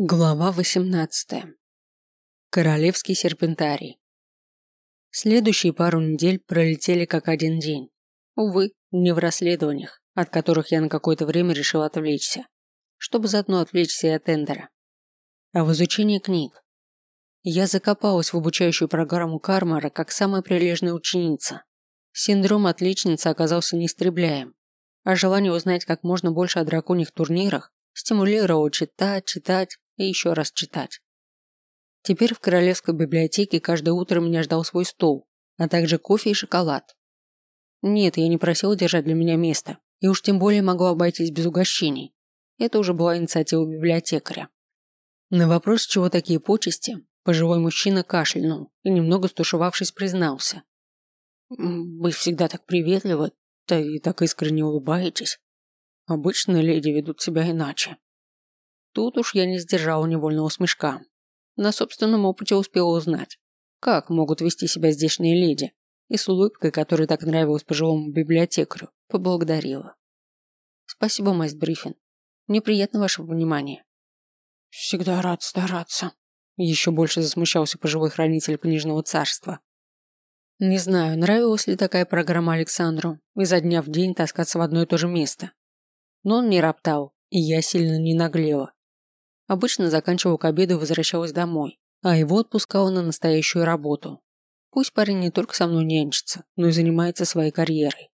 Глава 18. Королевский серпентарий. Следующие пару недель пролетели как один день. Увы, не в расследованиях, от которых я на какое-то время решил отвлечься, чтобы заодно отвлечься и от Эндера. А в изучении книг. Я закопалась в обучающую программу Кармара как самая прилежная ученица. Синдром отличницы оказался неистребляем, а желание узнать как можно больше о драконьих турнирах стимулировало читать, читать и еще раз читать. Теперь в королевской библиотеке каждое утро меня ждал свой стол, а также кофе и шоколад. Нет, я не просил держать для меня место, и уж тем более могу обойтись без угощений. Это уже была инициатива библиотекаря. На вопрос, чего такие почести, пожилой мужчина кашлянул и, немного стушевавшись, признался. «Вы всегда так приветливы, да и так искренне улыбаетесь. Обычно леди ведут себя иначе». Тут уж я не сдержал невольного смешка. На собственном опыте успел узнать, как могут вести себя здешние леди, и с улыбкой, которая так нравилась пожилому библиотекарю, поблагодарила. Спасибо, мастер Брифин. Мне приятно ваше внимание. Всегда рад стараться. Еще больше засмущался пожилой хранитель книжного царства. Не знаю, нравилась ли такая программа Александру, изо дня в день таскаться в одно и то же место. Но он не роптал, и я сильно не наглела. Обычно заканчивал к обеду возвращалась домой, а его отпускала на настоящую работу. Пусть парень не только со мной нянчится, но и занимается своей карьерой.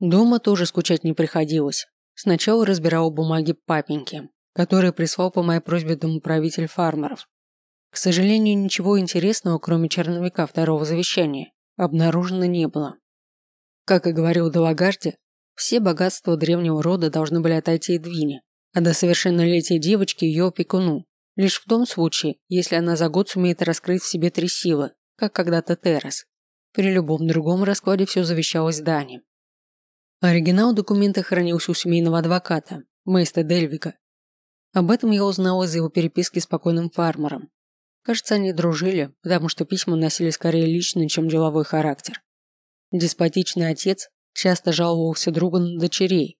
Дома тоже скучать не приходилось. Сначала разбирал бумаги папеньки, которые прислал по моей просьбе домоправитель фармеров. К сожалению, ничего интересного, кроме черновика второго завещания, обнаружено не было. Как и говорил Далагарди, все богатства древнего рода должны были отойти Эдвине, а до совершеннолетия девочки ее опекуну. Лишь в том случае, если она за год сумеет раскрыть в себе три силы, как когда-то Террас. При любом другом раскладе все завещалось Дани. Оригинал документа хранился у семейного адвоката, Мейста Дельвига. Об этом я узнал из его переписки с покойным фармером. Кажется, они дружили, потому что письма носили скорее личный, чем деловой характер. Деспотичный отец часто жаловался другу на дочерей,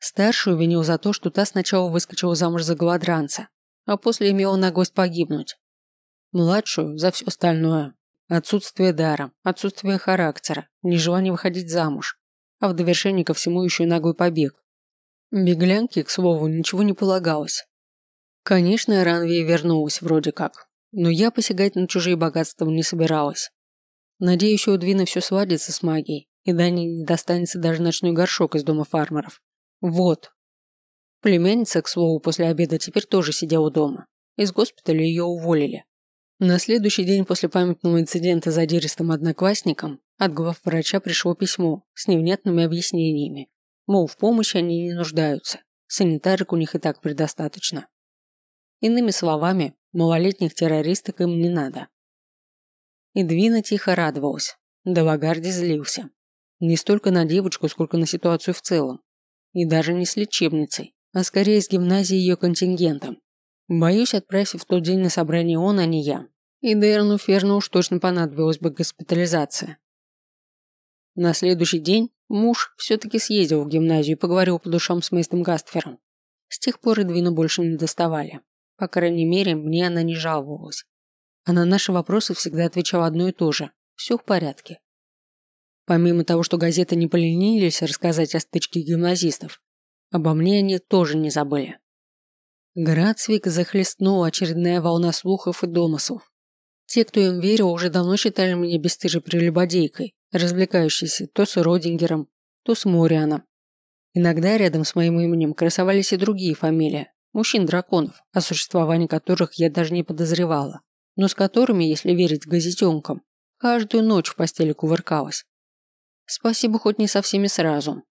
Старшую винил за то, что та сначала выскочила замуж за голодранца, а после имела наглость погибнуть. Младшую – за все остальное. Отсутствие дара, отсутствие характера, нежелание выходить замуж, а в довершение ко всему еще и наглый побег. Беглянке, к слову, ничего не полагалось. Конечно, Ранвия вернулась вроде как, но я посягать на чужие богатства не собиралась. Надеюсь, у Двина все сладится с магией, и Дани не достанется даже ночной горшок из дома фармеров. Вот. Племянница, к слову, после обеда теперь тоже сидела дома. Из госпиталя ее уволили. На следующий день после памятного инцидента с задиристым одноклассником от главврача пришло письмо с невнятными объяснениями. Мол, в помощи они не нуждаются. Санитарок у них и так предостаточно. Иными словами, малолетних террористок им не надо. И Двина тихо радовалась. Делагарди злился. Не столько на девочку, сколько на ситуацию в целом. И даже не с лечебницей, а скорее с гимназией ее контингентом. Боюсь, отправься в тот день на собрание он, а не я. И Дэрну Ферну уж точно понадобилась бы госпитализация. На следующий день муж все-таки съездил в гимназию и поговорил по душам с мейстом Гастфером. С тех пор Эдвину больше не доставали. По крайней мере, мне она не жаловалась. А на наши вопросы всегда отвечала одно и то же. Все в порядке. Помимо того, что газеты не поленились рассказать о стычке гимназистов, обо мне они тоже не забыли. Грацвик захлестнула очередная волна слухов и домыслов. Те, кто им верил, уже давно считали меня бесстыжей прелюбодейкой, развлекающейся то с Родингером, то с Морианом. Иногда рядом с моим именем красовались и другие фамилии, мужчин-драконов, о существовании которых я даже не подозревала, но с которыми, если верить газетенкам, каждую ночь в постели кувыркалась. Спасибо, хоть не со всеми сразу.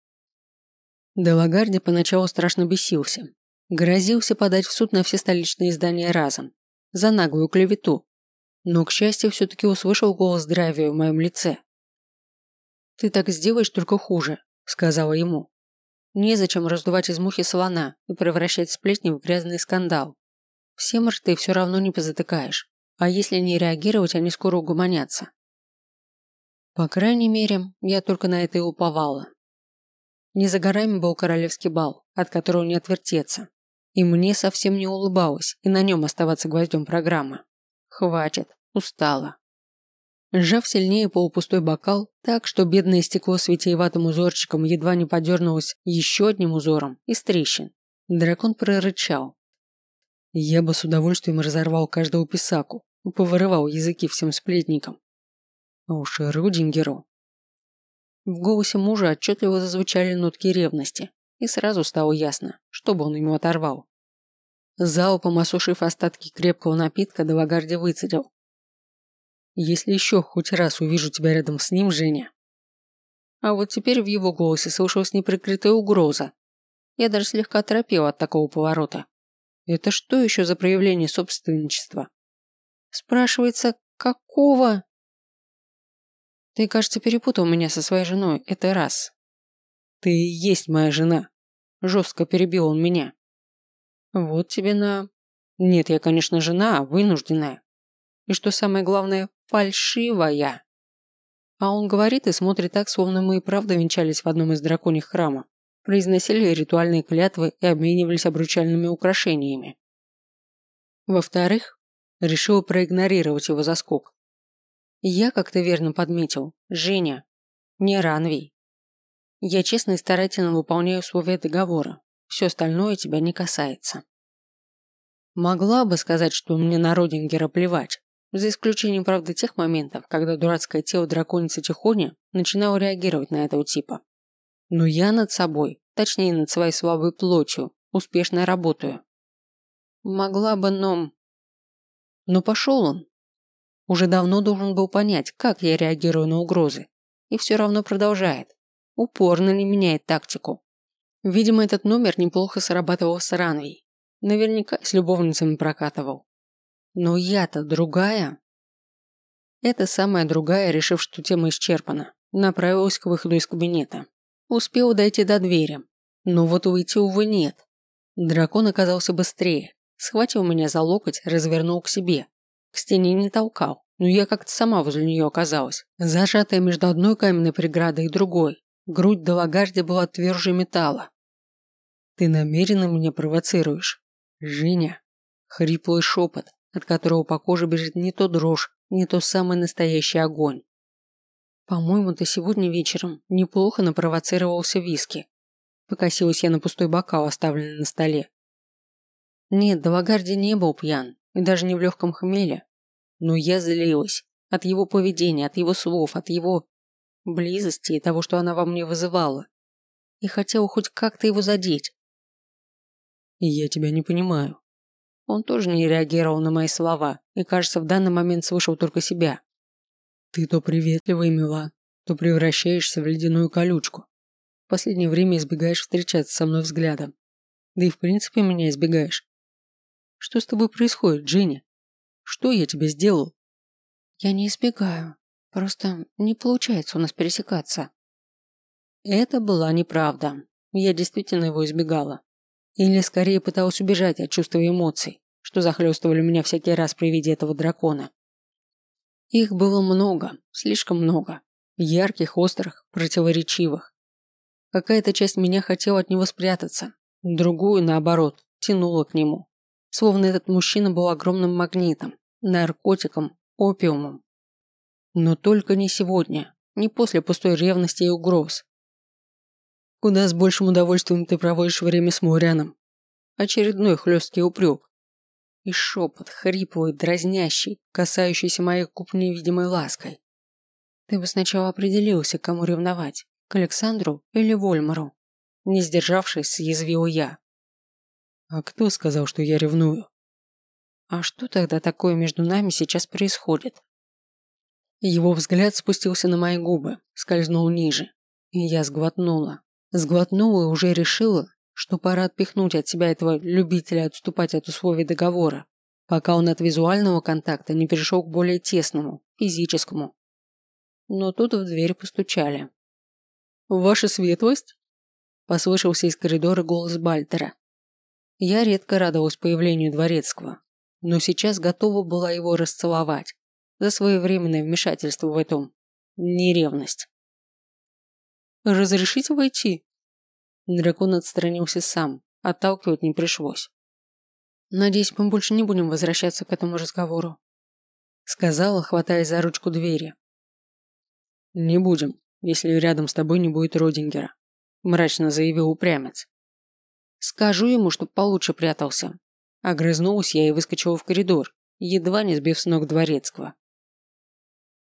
Делагарди поначалу страшно бесился. Грозился подать в суд на все столичные издания разом. За наглую клевету. Но, к счастью, все-таки услышал голос здравия в моем лице. «Ты так сделаешь только хуже», – сказала ему. «Незачем раздувать из мухи слона и превращать сплетни в грязный скандал. Все рты все равно не позатыкаешь. А если не реагировать, они скоро угомонятся. По крайней мере, я только на это и уповала. Не за горами был королевский бал, от которого не отвертеться. И мне совсем не улыбалось и на нем оставаться гвоздем программы. Хватит, устала. Сжав сильнее полупустой бокал, так что бедное стекло с витиеватым узорчиком едва не подернулось еще одним узором из трещин, дракон прорычал. Я бы с удовольствием разорвал каждого писаку, повырывал языки всем сплетникам. А уж Рудингеру. В голосе мужа отчетливо зазвучали нотки ревности, и сразу стало ясно, чтобы он ему оторвал. Залпом осушив остатки крепкого напитка, Далагарди выцедил. «Если еще хоть раз увижу тебя рядом с ним, Женя...» А вот теперь в его голосе слышалась неприкрытая угроза. Я даже слегка оторопел от такого поворота. Это что еще за проявление собственничества? Спрашивается, какого? Ты, кажется, перепутал меня со своей женой, это раз. Ты и есть моя жена. Жестко перебил он меня. Вот тебе на... Нет, я, конечно, жена, вынужденная. И что самое главное, фальшивая. А он говорит и смотрит так, словно мы и правда венчались в одном из драконьих храмов, произносили ритуальные клятвы и обменивались обручальными украшениями. Во-вторых, решил проигнорировать его заскок. Я, как то верно подметил, Женя, не Ранвий. Я честно и старательно выполняю условия договора. Все остальное тебя не касается. Могла бы сказать, что мне на Родингера плевать, за исключением, правда, тех моментов, когда дурацкое тело драконицы Тихони начинало реагировать на этого типа. Но я над собой, точнее над своей слабой плотью, успешно работаю. Могла бы, но... Но пошел он. Уже давно должен был понять, как я реагирую на угрозы. И все равно продолжает. Упорно не меняет тактику. Видимо, этот номер неплохо срабатывал с Ранвей. Наверняка с любовницами прокатывал. Но я-то другая. Эта самая другая, решив, что тема исчерпана, направилась к выходу из кабинета. Успел дойти до двери. Но вот уйти, увы, нет. Дракон оказался быстрее. Схватил меня за локоть, развернул к себе. К стене не толкал, но я как-то сама возле нее оказалась, зажатая между одной каменной преградой и другой. Грудь Далагарди была тверже металла. «Ты намеренно меня провоцируешь?» «Женя!» Хриплый шепот, от которого по коже бежит не то дрожь, не то самый настоящий огонь. «По-моему, ты сегодня вечером неплохо напровоцировался виски». Покосилась я на пустой бокал, оставленный на столе. Нет, Далагарди не был пьян, и даже не в легком хмеле. Но я злилась. От его поведения, от его слов, от его близости и того, что она во мне вызывала. И хотела хоть как-то его задеть. «Я тебя не понимаю». Он тоже не реагировал на мои слова и, кажется, в данный момент слышал только себя. «Ты то приветлива и мила, то превращаешься в ледяную колючку. В последнее время избегаешь встречаться со мной взглядом. Да и в принципе меня избегаешь. Что с тобой происходит, Джинни? Что я тебе сделал?» «Я не избегаю. Просто не получается у нас пересекаться». Это была неправда. Я действительно его избегала. Или скорее пыталась убежать от чувства эмоций, что захлестывали меня всякий раз при виде этого дракона. Их было много, слишком много. Ярких, острых, противоречивых. Какая-то часть меня хотела от него спрятаться, другую, наоборот, тянула к нему. Словно этот мужчина был огромным магнитом, наркотиком, опиумом. Но только не сегодня, не после пустой ревности и угроз, Куда с большим удовольствием ты проводишь время с Мурианом. Очередной хлесткий упрек. И шепот, хриплый, дразнящий, касающийся моих губ невидимой лаской. Ты бы сначала определился, кому ревновать, к Александру или Вольмару. Не сдержавшись, съязвил я. А кто сказал, что я ревную? А что тогда такое между нами сейчас происходит? Его взгляд спустился на мои губы, скользнул ниже, и я сглотнула. Сглотнула и уже решила, что пора отпихнуть от себя этого любителя отступать от условий договора, пока он от визуального контакта не перешел к более тесному, физическому. Но тут в дверь постучали. «Ваша светлость?» Послышался из коридора голос Бальтера. Я редко радовалась появлению дворецкого, но сейчас готова была его расцеловать за своевременное вмешательство в этом неревность. «Разрешите войти?» Дракон отстранился сам, отталкивать не пришлось. Надеюсь, мы больше не будем возвращаться к этому разговору. Сказала, хватаясь за ручку двери. Не будем, если рядом с тобой не будет Родингера. Мрачно заявил упрямец. Скажу ему, чтоб получше прятался. Огрызнулась я и выскочила в коридор, едва не сбив с ног дворецкого.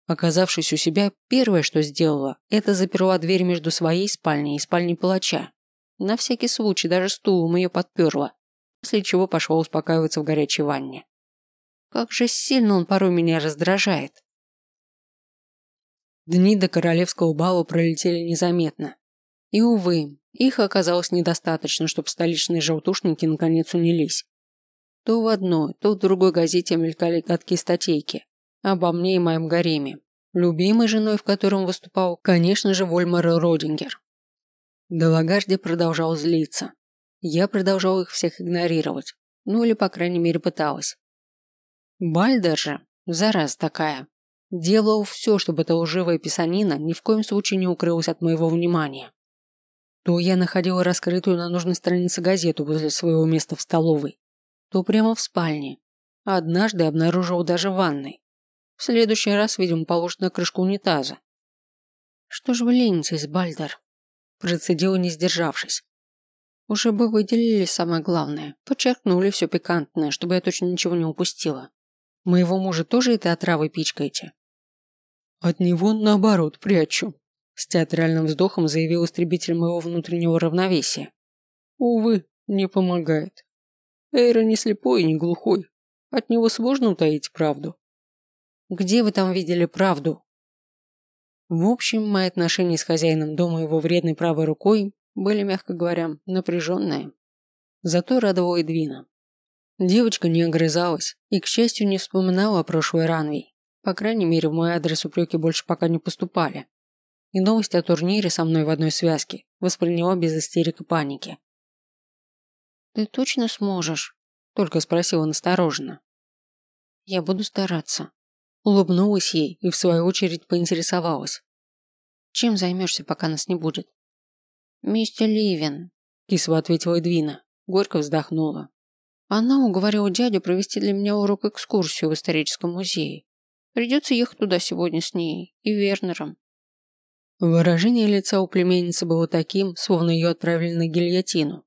Оказавшись у себя, первое, что сделала, это заперла дверь между своей спальней и спальней палача. На всякий случай даже стулом ее подперла, после чего пошла успокаиваться в горячей ванне. Как же сильно он порой меня раздражает. Дни до королевского бала пролетели незаметно. И, увы, их оказалось недостаточно, чтобы столичные желтушники наконец унились. То в одной, то в другой газете мелькали гадкие статейки обо мне и моем гареме, любимой женой в котором выступал, конечно же, Вольмар Родингер. Делагарди продолжал злиться. Я продолжал их всех игнорировать. Ну или, по крайней мере, пыталась. Бальдер же, зараза такая, делал все, чтобы эта лживая писанина ни в коем случае не укрылась от моего внимания. То я находила раскрытую на нужной странице газету возле своего места в столовой, то прямо в спальне. А однажды обнаружил даже в ванной. В следующий раз, видимо, положит на крышку унитаза. «Что ж вы ленитесь, Бальдер?» Процедила, не сдержавшись. Уже бы выделили самое главное, подчеркнули все пикантное, чтобы я точно ничего не упустила. Моего мужа тоже этой отравой пичкаете? От него, наоборот, прячу. С театральным вздохом заявил истребитель моего внутреннего равновесия. Увы, не помогает. Эйра не слепой и не глухой. От него сложно утаить правду. Где вы там видели правду? В общем, мои отношения с хозяином дома и его вредной правой рукой были, мягко говоря, напряженные. Зато радовала Эдвина. Девочка не огрызалась и, к счастью, не вспоминала о прошлой Ранвей. По крайней мере, в мой адрес упреки больше пока не поступали. И новость о турнире со мной в одной связке восприняла без истерик и паники. «Ты точно сможешь?» – только спросила настороженно. «Я буду стараться», Улыбнулась ей и в свою очередь поинтересовалась. «Чем займешься, пока нас не будет?» «Мистер Ливен», – кисло ответила Эдвина. Горько вздохнула. «Она уговорила дядю провести для меня урок экскурсию в историческом музее. Придется ехать туда сегодня с ней и Вернером». Выражение лица у племянницы было таким, словно ее отправили на гильотину.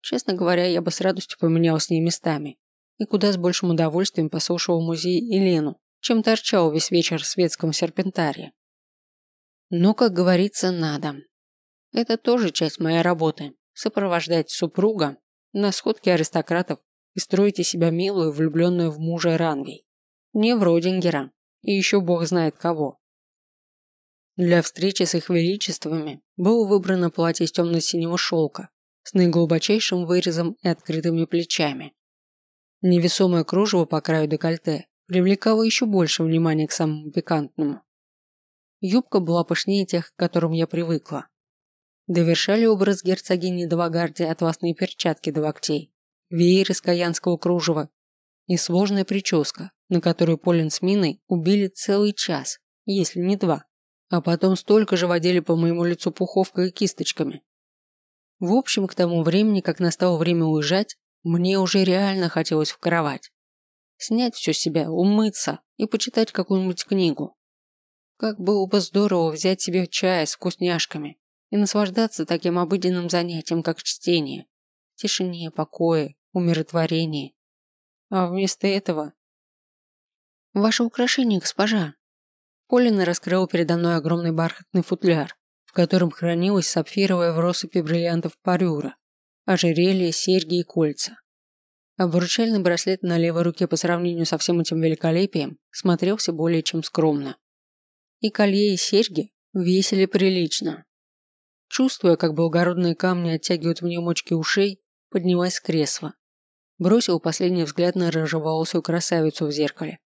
Честно говоря, я бы с радостью поменял с ней местами и куда с большим удовольствием послушал музей Елену, чем торчал весь вечер в светском серпентаре. Но, как говорится, надо. Это тоже часть моей работы – сопровождать супруга на сходке аристократов и строить из себя милую, влюбленную в мужа Ранвей. Не в Родингера, и еще бог знает кого. Для встречи с их величествами было выбрано платье из темно-синего шелка с наиглубочайшим вырезом и открытыми плечами. Невесомое кружево по краю декольте привлекала еще больше внимания к самому пикантному. Юбка была пышнее тех, к которым я привыкла. Довершали образ герцогини Давагарди атласные перчатки до локтей, веер из каянского кружева и сложная прическа, на которую Полин с Миной убили целый час, если не два, а потом столько же водили по моему лицу пуховкой и кисточками. В общем, к тому времени, как настало время уезжать, мне уже реально хотелось в кровать снять все себя, умыться и почитать какую-нибудь книгу. Как было бы здорово взять себе чай с вкусняшками и наслаждаться таким обыденным занятием, как чтение. Тишине, покое, умиротворение. А вместо этого... «Ваше украшение, госпожа!» Полина раскрыла передо мной огромный бархатный футляр, в котором хранилась сапфировая в россыпи бриллиантов парюра, ожерелье, серьги и кольца. Обручальный браслет на левой руке по сравнению со всем этим великолепием смотрелся более чем скромно. И колье и серьги весили прилично. Чувствуя, как благородные камни оттягивают мне мочки ушей, поднялась с кресла. Бросила последний взгляд на рыжеволосую красавицу в зеркале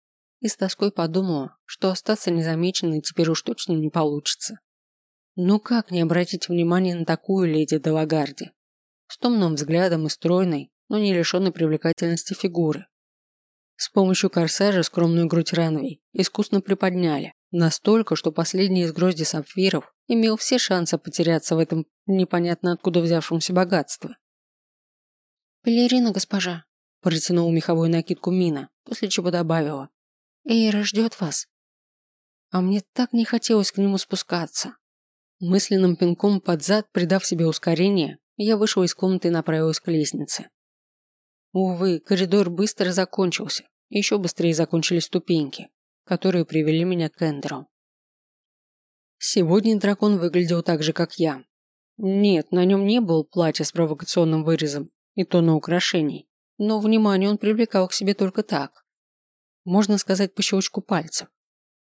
и с тоской подумала, что остаться незамеченной теперь уж точно не получится. Ну как не обратить внимания на такую леди Делагарди? С томным взглядом и стройной, но не лишенной привлекательности фигуры. С помощью корсажа скромную грудь Ранвей искусно приподняли, настолько, что последний из грозди сапфиров имел все шансы потеряться в этом непонятно откуда взявшемся богатстве. «Пелерина, госпожа», Протянула меховую накидку Мина, после чего добавила. «Эйра ждет вас». А мне так не хотелось к нему спускаться. Мысленным пинком под зад, придав себе ускорение, я вышел из комнаты и направилась к лестнице. Увы, коридор быстро закончился. Еще быстрее закончились ступеньки, которые привели меня к Эндеру. Сегодня дракон выглядел так же, как я. Нет, на нем не было платья с провокационным вырезом и то на украшений, но внимание он привлекал к себе только так. Можно сказать, по щелчку пальцев.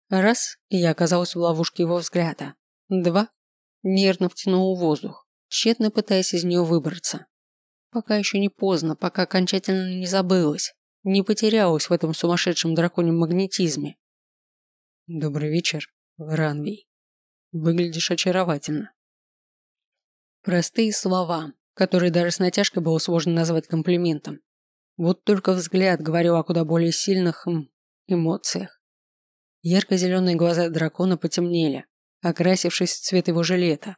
Раз, и я оказалась в ловушке его взгляда. Два, нервно втянул воздух, тщетно пытаясь из нее выбраться. Пока еще не поздно, пока окончательно не забылась, не потерялась в этом сумасшедшем драконьем магнетизме. Добрый вечер, Ранвей. Выглядишь очаровательно. Простые слова, которые даже с натяжкой было сложно назвать комплиментом. Вот только взгляд говорил о куда более сильных м, эмоциях. Ярко-зеленые глаза дракона потемнели, окрасившись в цвет его жилета.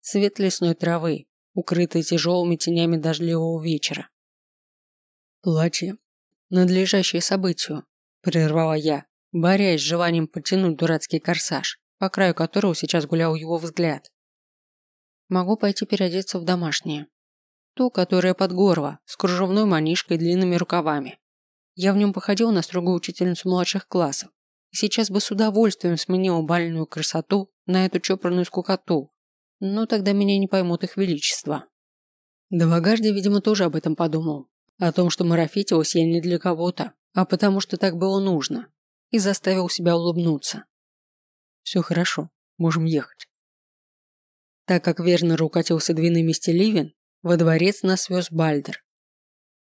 Цвет лесной травы, укрытый тяжелыми тенями дождливого вечера. Платье, надлежащее событию, прервала я, борясь с желанием потянуть дурацкий корсаж по краю которого сейчас гулял его взгляд. Могу пойти переодеться в домашнее. То, которое под горло, с кружевной манишкой и длинными рукавами. Я в нем походил на строгую учительницу младших классов. И сейчас бы с удовольствием сменил бальную красоту на эту чопорную скукоту. Но тогда меня не поймут их величество. Давагарди, видимо, тоже об этом подумал. О том, что марафетилась я не для кого-то, а потому что так было нужно. И заставил себя улыбнуться. Все хорошо, можем ехать. Так как Вернер укатился двиной мисти Ливен, во дворец нас вез Бальдер.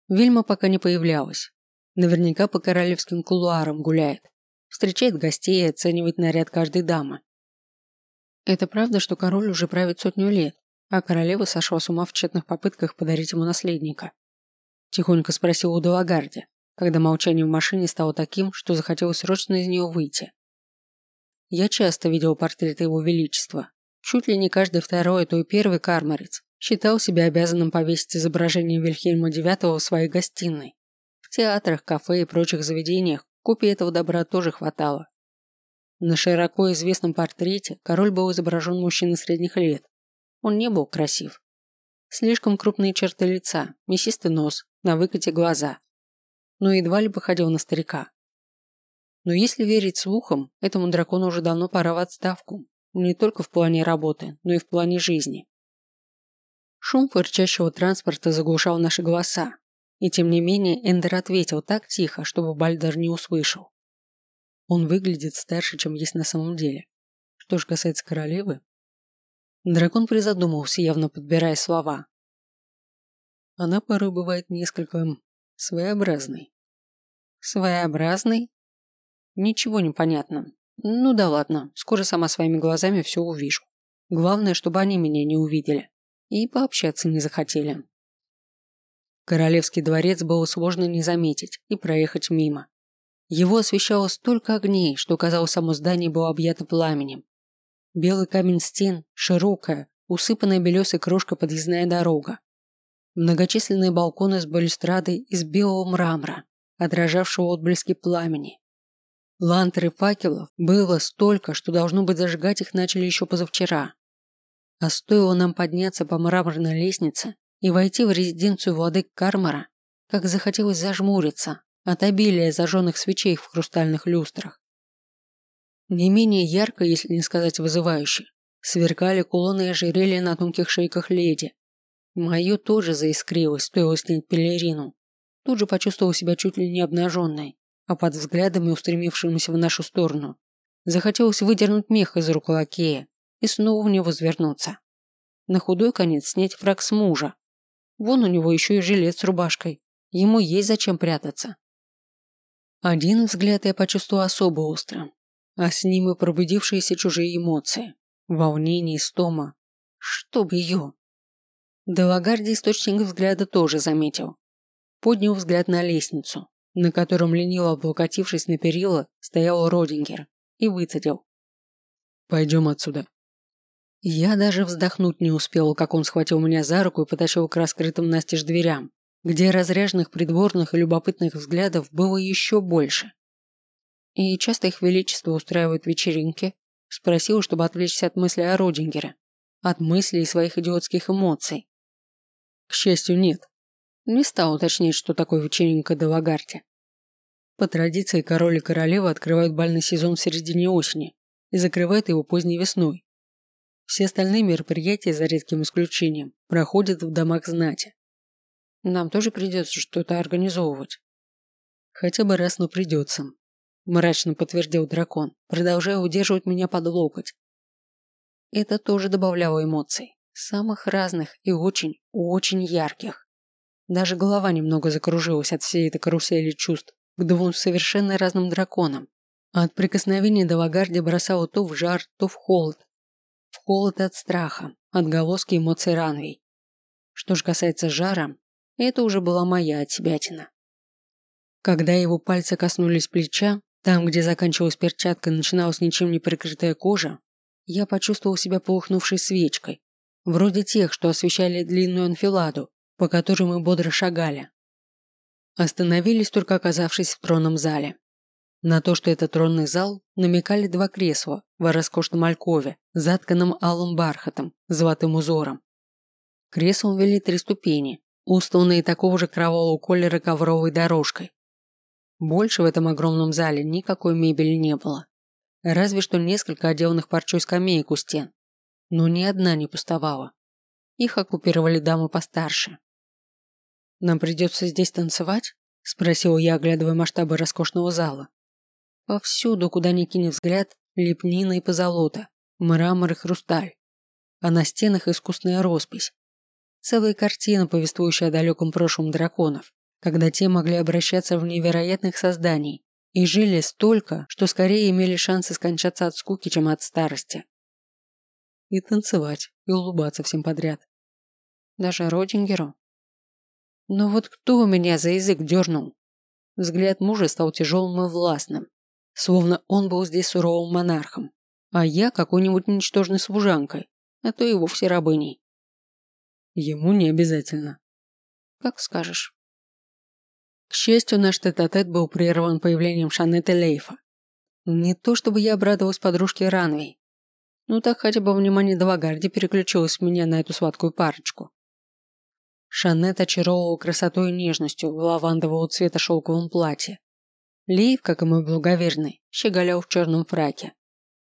Вильма пока не появлялась. Наверняка по королевским кулуарам гуляет. Встречает гостей и оценивает наряд каждой дамы. Это правда, что король уже правит сотню лет, а королева сошла с ума в тщетных попытках подарить ему наследника? Тихонько спросил у Делагарди, когда молчание в машине стало таким, что захотелось срочно из нее выйти. Я часто видел портреты его величества. Чуть ли не каждый второй, а то и первый кармарец считал себя обязанным повесить изображение Вильхельма IX в своей гостиной. В театрах, кафе и прочих заведениях копий этого добра тоже хватало. На широко известном портрете король был изображен мужчиной средних лет. Он не был красив. Слишком крупные черты лица, мясистый нос, на выкате глаза. Но едва ли походил на старика. Но если верить слухам, этому дракону уже давно пора в отставку. Не только в плане работы, но и в плане жизни. Шум фырчащего транспорта заглушал наши голоса. И тем не менее Эндер ответил так тихо, чтобы Бальдер не услышал. Он выглядит старше, чем есть на самом деле. Что же касается королевы... Дракон призадумался, явно подбирая слова. Она порой бывает несколько своеобразной. Своеобразной? Ничего не понятно. Ну да ладно, скоро сама своими глазами все увижу. Главное, чтобы они меня не увидели. И пообщаться не захотели. Королевский дворец было сложно не заметить и проехать мимо. Его освещало столько огней, что, казалось, само здание было объято пламенем. Белый камень стен, широкая, усыпанная белесой крошкой подъездная дорога. Многочисленные балконы с балюстрадой из белого мрамора, отражавшего отблески пламени. Лантер и факелов было столько, что должно быть зажигать их начали еще позавчера. А стоило нам подняться по мраморной лестнице и войти в резиденцию владык Кармара, как захотелось зажмуриться от обилия зажженных свечей в хрустальных люстрах. Не менее ярко, если не сказать вызывающе, сверкали кулоны и ожерелья на тонких шейках леди. Мое тоже заискрилось, стоило снять пелерину. Тут же почувствовал себя чуть ли не обнаженной а под взглядами, устремившимися в нашу сторону, захотелось выдернуть мех из рук лакея и снова в него свернуться. На худой конец снять фраг с мужа. Вон у него еще и жилет с рубашкой. Ему есть зачем прятаться. Один взгляд я почувствовал особо остро, а с ним и пробудившиеся чужие эмоции. Волнение и стома. Чтоб ее. Делагарди источник взгляда тоже заметил. Поднял взгляд на лестницу, на котором лениво облокотившись на перила, стоял Родингер, и выцедил. «Пойдем отсюда». Я даже вздохнуть не успел, как он схватил меня за руку и потащил к раскрытым настежь дверям, где разряженных придворных и любопытных взглядов было еще больше. «И часто их величество устраивают вечеринки?» Спросил, чтобы отвлечься от мысли о Родингере, от мыслей и своих идиотских эмоций. К счастью, нет. Не стал уточнять, что такое вечеринка до Лагарте. По традиции король и королева открывают бальный сезон в середине осени и закрывают его поздней весной. Все остальные мероприятия, за редким исключением, проходят в домах знати. Нам тоже придется что-то организовывать. Хотя бы раз, но придется. Мрачно подтвердил дракон, продолжая удерживать меня под локоть. Это тоже добавляло эмоций. Самых разных и очень, очень ярких. Даже голова немного закружилась от всей этой карусели чувств к двум совершенно разным драконам. От прикосновения до Лагарди бросало то в жар, то в холод. В холод от страха, отголоски эмоций Ранвей. Что же касается жара, это уже была моя отсебятина. Когда его пальцы коснулись плеча, там, где заканчивалась перчатка и начиналась ничем не прикрытая кожа, я почувствовал себя полыхнувшей свечкой, вроде тех, что освещали длинную анфиладу, по которой мы бодро шагали. Остановились только оказавшись в тронном зале. На то, что это тронный зал, намекали два кресла в роскошном алькове, затканном алым бархатом, золотым узором. Креслом вели три ступени, устланные такого же кровавого колера ковровой дорожкой. Больше в этом огромном зале никакой мебели не было. Разве что несколько отделанных парчой скамеек у стен. Но ни одна не пустовала. Их оккупировали дамы постарше. «Нам придется здесь танцевать?» – спросил я, оглядывая масштабы роскошного зала. Повсюду, куда ни кинь взгляд, лепнина и позолота, мрамор и хрусталь. А на стенах искусная роспись. Целая картина, повествующая о далеком прошлом драконов, когда те могли обращаться в невероятных созданий и жили столько, что скорее имели шансы скончаться от скуки, чем от старости. И танцевать, и улыбаться всем подряд. Даже Родингеру. Но вот кто меня за язык дернул? Взгляд мужа стал тяжелым и властным, словно он был здесь суровым монархом, а я какой-нибудь ничтожной служанкой, а то и вовсе рабыней. Ему не обязательно. Как скажешь. К счастью, наш тет-а-тет -тет был прерван появлением Шанетты Лейфа. Не то чтобы я обрадовалась подружке Ранвей, но так хотя бы внимание Далагарди переключилось с меня на эту сладкую парочку. Шанет очаровывал красотой и нежностью в лавандового цвета шелковом платье. Лейв, как и мой благоверный, щеголял в черном фраке.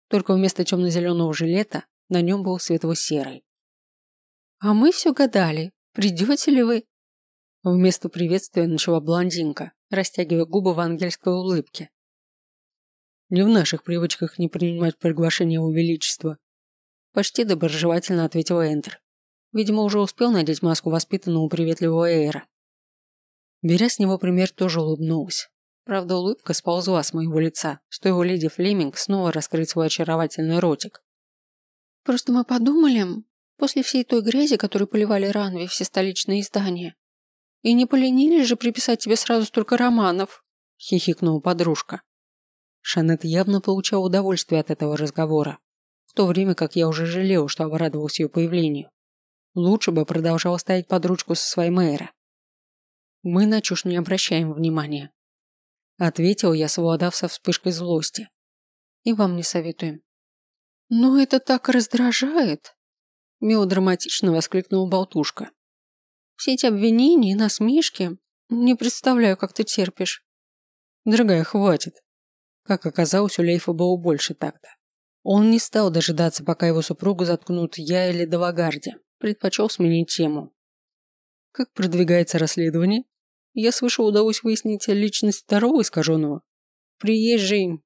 Только вместо темно-зеленого жилета на нем был светло-серый. «А мы все гадали, придете ли вы?» Вместо приветствия начала блондинка, растягивая губы в ангельской улыбке. «Не в наших привычках не принимать приглашение у Величества», почти доброжелательно ответил Эндер. Видимо, уже успел надеть маску воспитанного приветливого Эйра. Беря с него пример, тоже улыбнулась. Правда, улыбка сползла с моего лица, стоило леди Флеминг снова раскрыть свой очаровательный ротик. «Просто мы подумали, после всей той грязи, которую поливали Ранви все столичные издания, и не поленились же приписать тебе сразу столько романов», – хихикнула подружка. Шанет явно получал удовольствие от этого разговора, в то время как я уже жалел, что обрадовался ее появлению. Лучше бы продолжал стоять под ручку со своей мэра. Мы на чушь не обращаем внимания. Ответил я, совладав со вспышкой злости. И вам не советуем. Но это так раздражает. Мелодраматично воскликнула болтушка. Все эти обвинения и насмешки. Не представляю, как ты терпишь. Дорогая, хватит. Как оказалось, у Лейфа было больше так-то. Он не стал дожидаться, пока его супругу заткнут я или Давагарди предпочел сменить тему. Как продвигается расследование? Я слышал, удалось выяснить личность второго искаженного. Приезжий.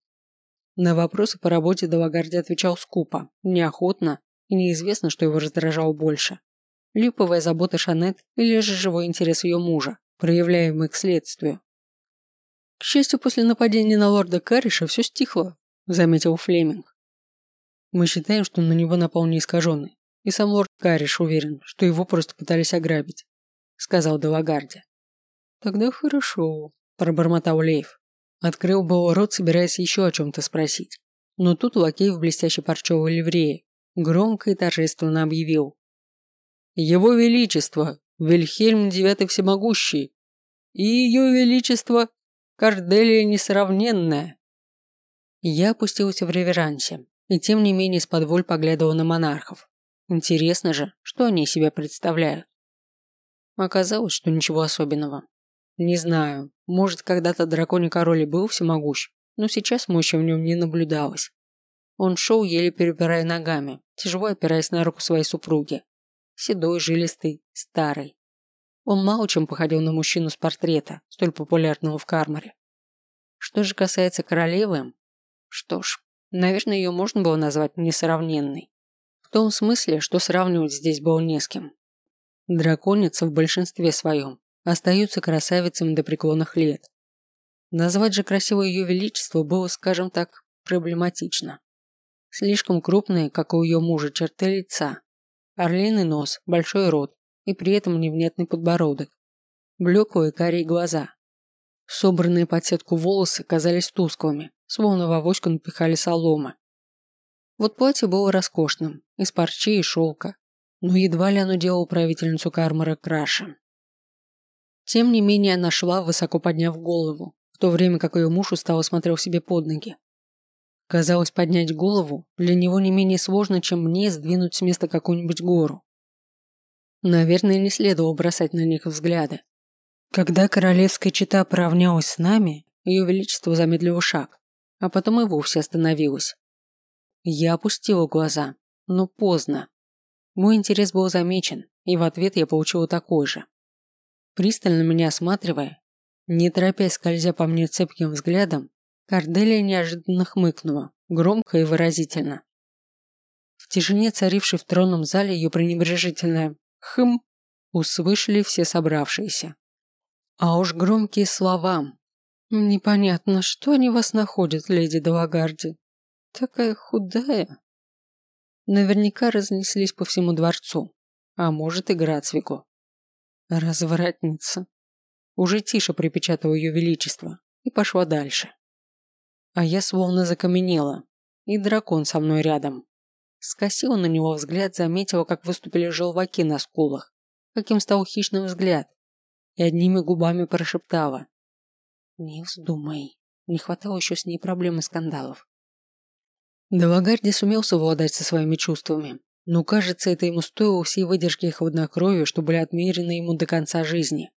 На вопросы по работе Далагарди отвечал скупо, неохотно, и неизвестно, что его раздражало больше. Липовая забота Шанет или же живой интерес ее мужа, проявляемый к следствию. К счастью, после нападения на лорда Кариша все стихло, заметил Флеминг. Мы считаем, что на него напал неискаженный. И сам лорд Кариш уверен, что его просто пытались ограбить», — сказал Делагарди. «Тогда хорошо», — пробормотал Лейв. Открыл был рот, собираясь еще о чем-то спросить. Но тут лакей в блестящей парчевой ливрее громко и торжественно объявил. «Его Величество, Вильхельм Девятый Всемогущий и Ее Величество Корделия Несравненная. Я опустился в реверансе и тем не менее с-под поглядывал на монархов. Интересно же, что они себя представляют. Оказалось, что ничего особенного. Не знаю, может, когда-то драконий король и был всемогущ, но сейчас мощи в нем не наблюдалось. Он шел, еле перебирая ногами, тяжело опираясь на руку своей супруги. Седой, жилистый, старый. Он мало чем походил на мужчину с портрета, столь популярного в Кармаре. Что же касается королевы, что ж, наверное, ее можно было назвать несравненной. В том смысле, что сравнивать здесь было не с кем. Драконица в большинстве своем остаются красавицами до преклонных лет. Назвать же красивое ее величество было, скажем так, проблематично. Слишком крупные, как у ее мужа, черты лица. Орлиный нос, большой рот и при этом невнятный подбородок. Блеклые карие глаза. Собранные под сетку волосы казались тусклыми, словно в авоську напихали соломы. Вот платье было роскошным, из парчи и шелка, но едва ли оно делало правительницу Кармара краше. Тем не менее она шла, высоко подняв голову, в то время как ее муж устало смотрел себе под ноги. Казалось, поднять голову для него не менее сложно, чем мне сдвинуть с места какую-нибудь гору. Наверное, не следовало бросать на них взгляды. Когда королевская чита поравнялась с нами, ее величество замедлило шаг, а потом и вовсе остановилось. Я опустила глаза, но поздно. Мой интерес был замечен, и в ответ я получила такой же. Пристально меня осматривая, не торопясь скользя по мне цепким взглядом, Корделия неожиданно хмыкнула, громко и выразительно. В тишине, царившей в тронном зале, ее пренебрежительное «хм» услышали все собравшиеся. А уж громкие слова. «Непонятно, что они вас находят, леди Далагарди? Такая худая». Наверняка разнеслись по всему дворцу, а может и Грацвику. Развратница. Уже тише припечатала ее величество и пошла дальше. А я словно закаменела, и дракон со мной рядом. Скосила на него взгляд, заметила, как выступили желваки на скулах, каким стал хищный взгляд, и одними губами прошептала. «Не вздумай, не хватало еще с ней проблем и скандалов». Далагарди сумел совладать со своими чувствами, но, кажется, это ему стоило всей выдержки и хладнокровия, что были отмерены ему до конца жизни.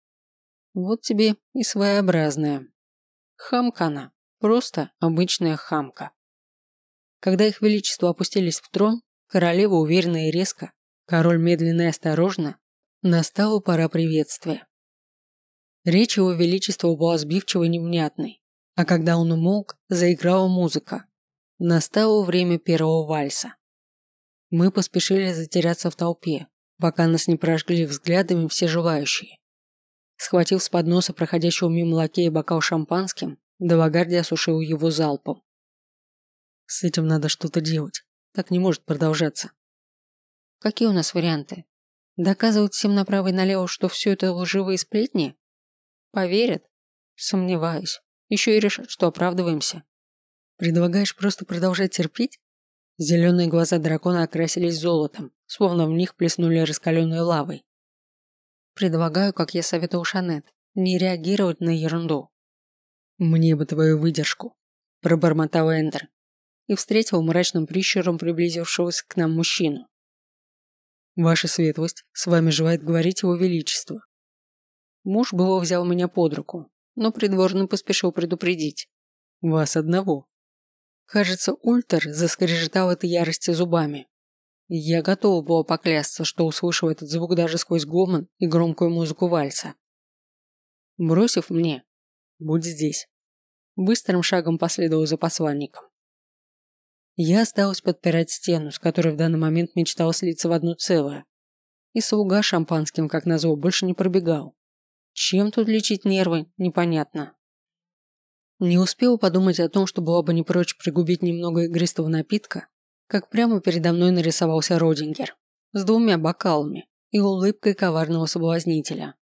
Вот тебе и своеобразная. Хамка она. Просто обычная хамка. Когда их величество опустились в трон, королева уверенно и резко, король медленно и осторожно, настала пора приветствия. Речь его величества была сбивчивой и невнятной, а когда он умолк, заиграла музыка. Настало время первого вальса. Мы поспешили затеряться в толпе, пока нас не прожгли взглядами все желающие. Схватив с подноса проходящего мимо лакея бокал шампанским, Далагарди осушил его залпом. С этим надо что-то делать. Так не может продолжаться. Какие у нас варианты? Доказывать всем направо и налево, что все это лживые сплетни? Поверят? Сомневаюсь. Еще и решат, что оправдываемся. Предлагаешь просто продолжать терпеть? Зеленые глаза дракона окрасились золотом, словно в них плеснули раскаленной лавой. Предлагаю, как я советовал Шанет, не реагировать на ерунду. «Мне бы твою выдержку», – пробормотал Эндер и встретил мрачным прищуром приблизившегося к нам мужчину. «Ваша светлость, с вами желает говорить его величество». Муж было взял меня под руку, но придворный поспешил предупредить. «Вас одного». Кажется, Ультер заскрежетал этой ярости зубами. Я готова была поклясться, что услышал этот звук даже сквозь гомон и громкую музыку вальса. Бросив мне, Будь здесь. Быстрым шагом последовал за посланником. Я осталась подпирать стену, с которой в данный момент мечтала слиться в одно целое. И слуга шампанским, как назло, больше не пробегал. Чем тут лечить нервы, непонятно. Не успела подумать о том, что была бы не прочь пригубить немного игристого напитка, как прямо передо мной нарисовался Родингер с двумя бокалами и улыбкой коварного соблазнителя.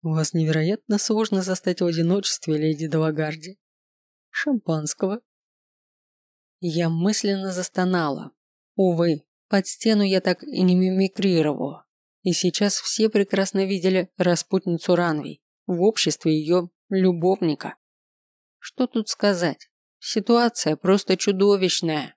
Вас невероятно сложно застать в одиночестве, леди Далагарди. Шампанского. Я мысленно застонала. Увы, под стену я так и не мимикрировала. И сейчас все прекрасно видели распутницу Ранви в обществе ее любовника. Что тут сказать? Ситуация просто чудовищная.